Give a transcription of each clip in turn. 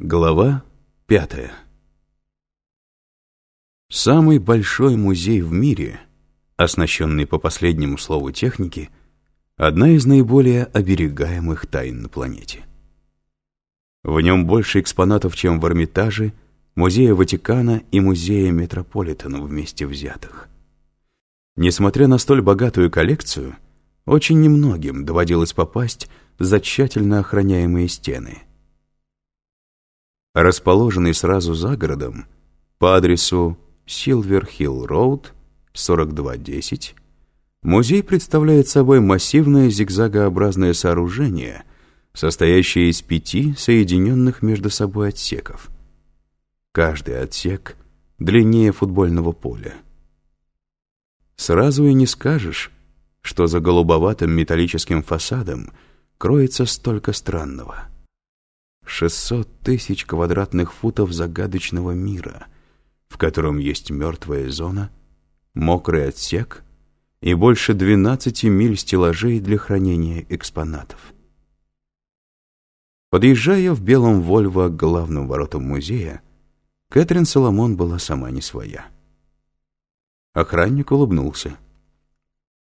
Глава пятая Самый большой музей в мире, оснащенный по последнему слову техники, одна из наиболее оберегаемых тайн на планете. В нем больше экспонатов, чем в Эрмитаже, Музее Ватикана и Музее Метрополитена вместе взятых. Несмотря на столь богатую коллекцию, очень немногим доводилось попасть за тщательно охраняемые стены – расположенный сразу за городом, по адресу Силвер-Хилл-Роуд, 4210, музей представляет собой массивное зигзагообразное сооружение, состоящее из пяти соединенных между собой отсеков. Каждый отсек длиннее футбольного поля. Сразу и не скажешь, что за голубоватым металлическим фасадом кроется столько странного — 600 тысяч квадратных футов загадочного мира, в котором есть мертвая зона, мокрый отсек и больше 12 миль стеллажей для хранения экспонатов. Подъезжая в белом Вольво к главным воротам музея, Кэтрин Соломон была сама не своя. Охранник улыбнулся.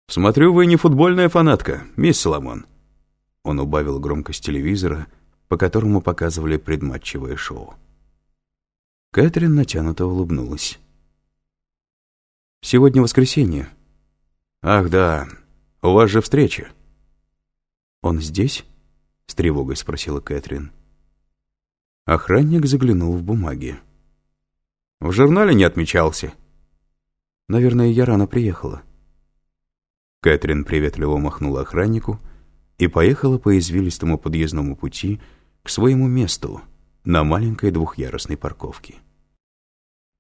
«Смотрю, вы не футбольная фанатка, мисс Соломон». Он убавил громкость телевизора по которому показывали предматчевое шоу. Кэтрин натянуто улыбнулась. «Сегодня воскресенье». «Ах, да, у вас же встреча». «Он здесь?» — с тревогой спросила Кэтрин. Охранник заглянул в бумаги. «В журнале не отмечался». «Наверное, я рано приехала». Кэтрин приветливо махнула охраннику и поехала по извилистому подъездному пути к своему месту на маленькой двухъярусной парковке.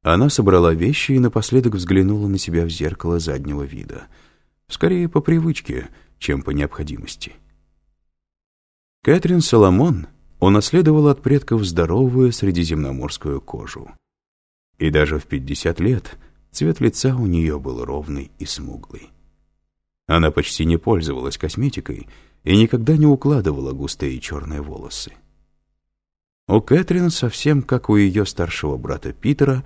Она собрала вещи и напоследок взглянула на себя в зеркало заднего вида. Скорее по привычке, чем по необходимости. Кэтрин Соломон унаследовала от предков здоровую средиземноморскую кожу. И даже в 50 лет цвет лица у нее был ровный и смуглый. Она почти не пользовалась косметикой и никогда не укладывала густые черные волосы. У Кэтрин, совсем как у ее старшего брата Питера,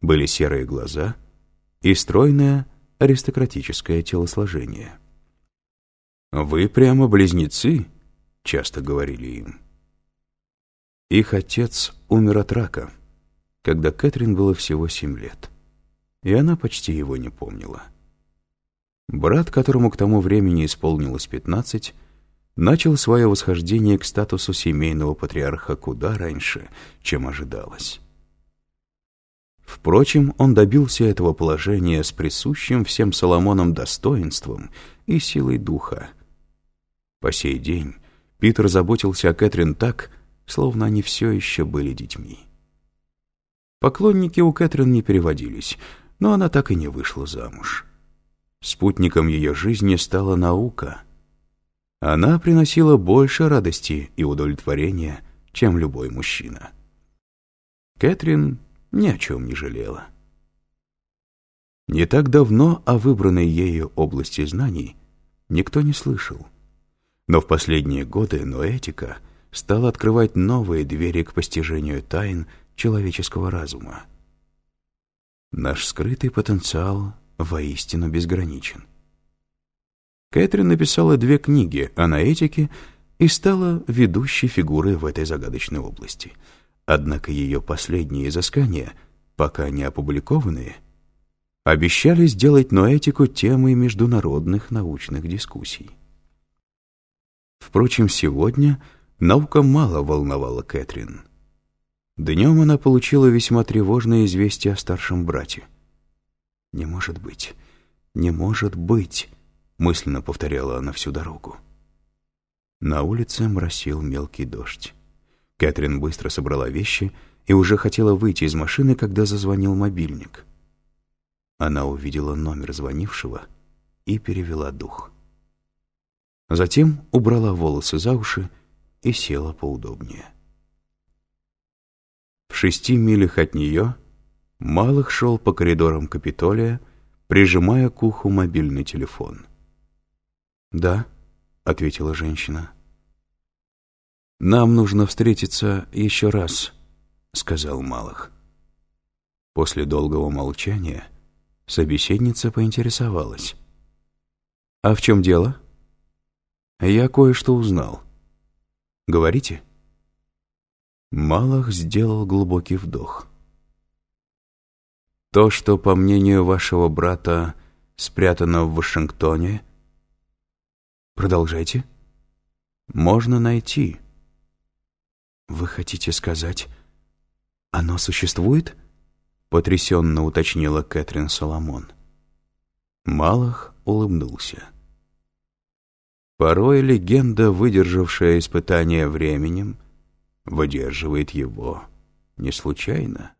были серые глаза и стройное аристократическое телосложение. «Вы прямо близнецы», — часто говорили им. Их отец умер от рака, когда Кэтрин было всего семь лет, и она почти его не помнила. Брат, которому к тому времени исполнилось пятнадцать, начал свое восхождение к статусу семейного патриарха куда раньше, чем ожидалось. Впрочем, он добился этого положения с присущим всем Соломонам достоинством и силой духа. По сей день Питер заботился о Кэтрин так, словно они все еще были детьми. Поклонники у Кэтрин не переводились, но она так и не вышла замуж. Спутником ее жизни стала наука — она приносила больше радости и удовлетворения, чем любой мужчина. Кэтрин ни о чем не жалела. Не так давно о выбранной ею области знаний никто не слышал. Но в последние годы ноэтика стала открывать новые двери к постижению тайн человеческого разума. Наш скрытый потенциал воистину безграничен. Кэтрин написала две книги о наэтике и стала ведущей фигурой в этой загадочной области. Однако ее последние изыскания, пока не опубликованные, обещали сделать ноэтику темой международных научных дискуссий. Впрочем, сегодня наука мало волновала Кэтрин. Днем она получила весьма тревожное известие о старшем брате. «Не может быть, не может быть!» Мысленно повторяла она всю дорогу. На улице моросил мелкий дождь. Кэтрин быстро собрала вещи и уже хотела выйти из машины, когда зазвонил мобильник. Она увидела номер звонившего и перевела дух. Затем убрала волосы за уши и села поудобнее. В шести милях от нее Малых шел по коридорам Капитолия, прижимая к уху мобильный телефон. «Да», — ответила женщина. «Нам нужно встретиться еще раз», — сказал Малых. После долгого молчания собеседница поинтересовалась. «А в чем дело?» «Я кое-что узнал. Говорите?» Малых сделал глубокий вдох. «То, что, по мнению вашего брата, спрятано в Вашингтоне...» «Продолжайте». «Можно найти». «Вы хотите сказать, оно существует?» потрясенно уточнила Кэтрин Соломон. Малах улыбнулся. Порой легенда, выдержавшая испытание временем, выдерживает его не случайно.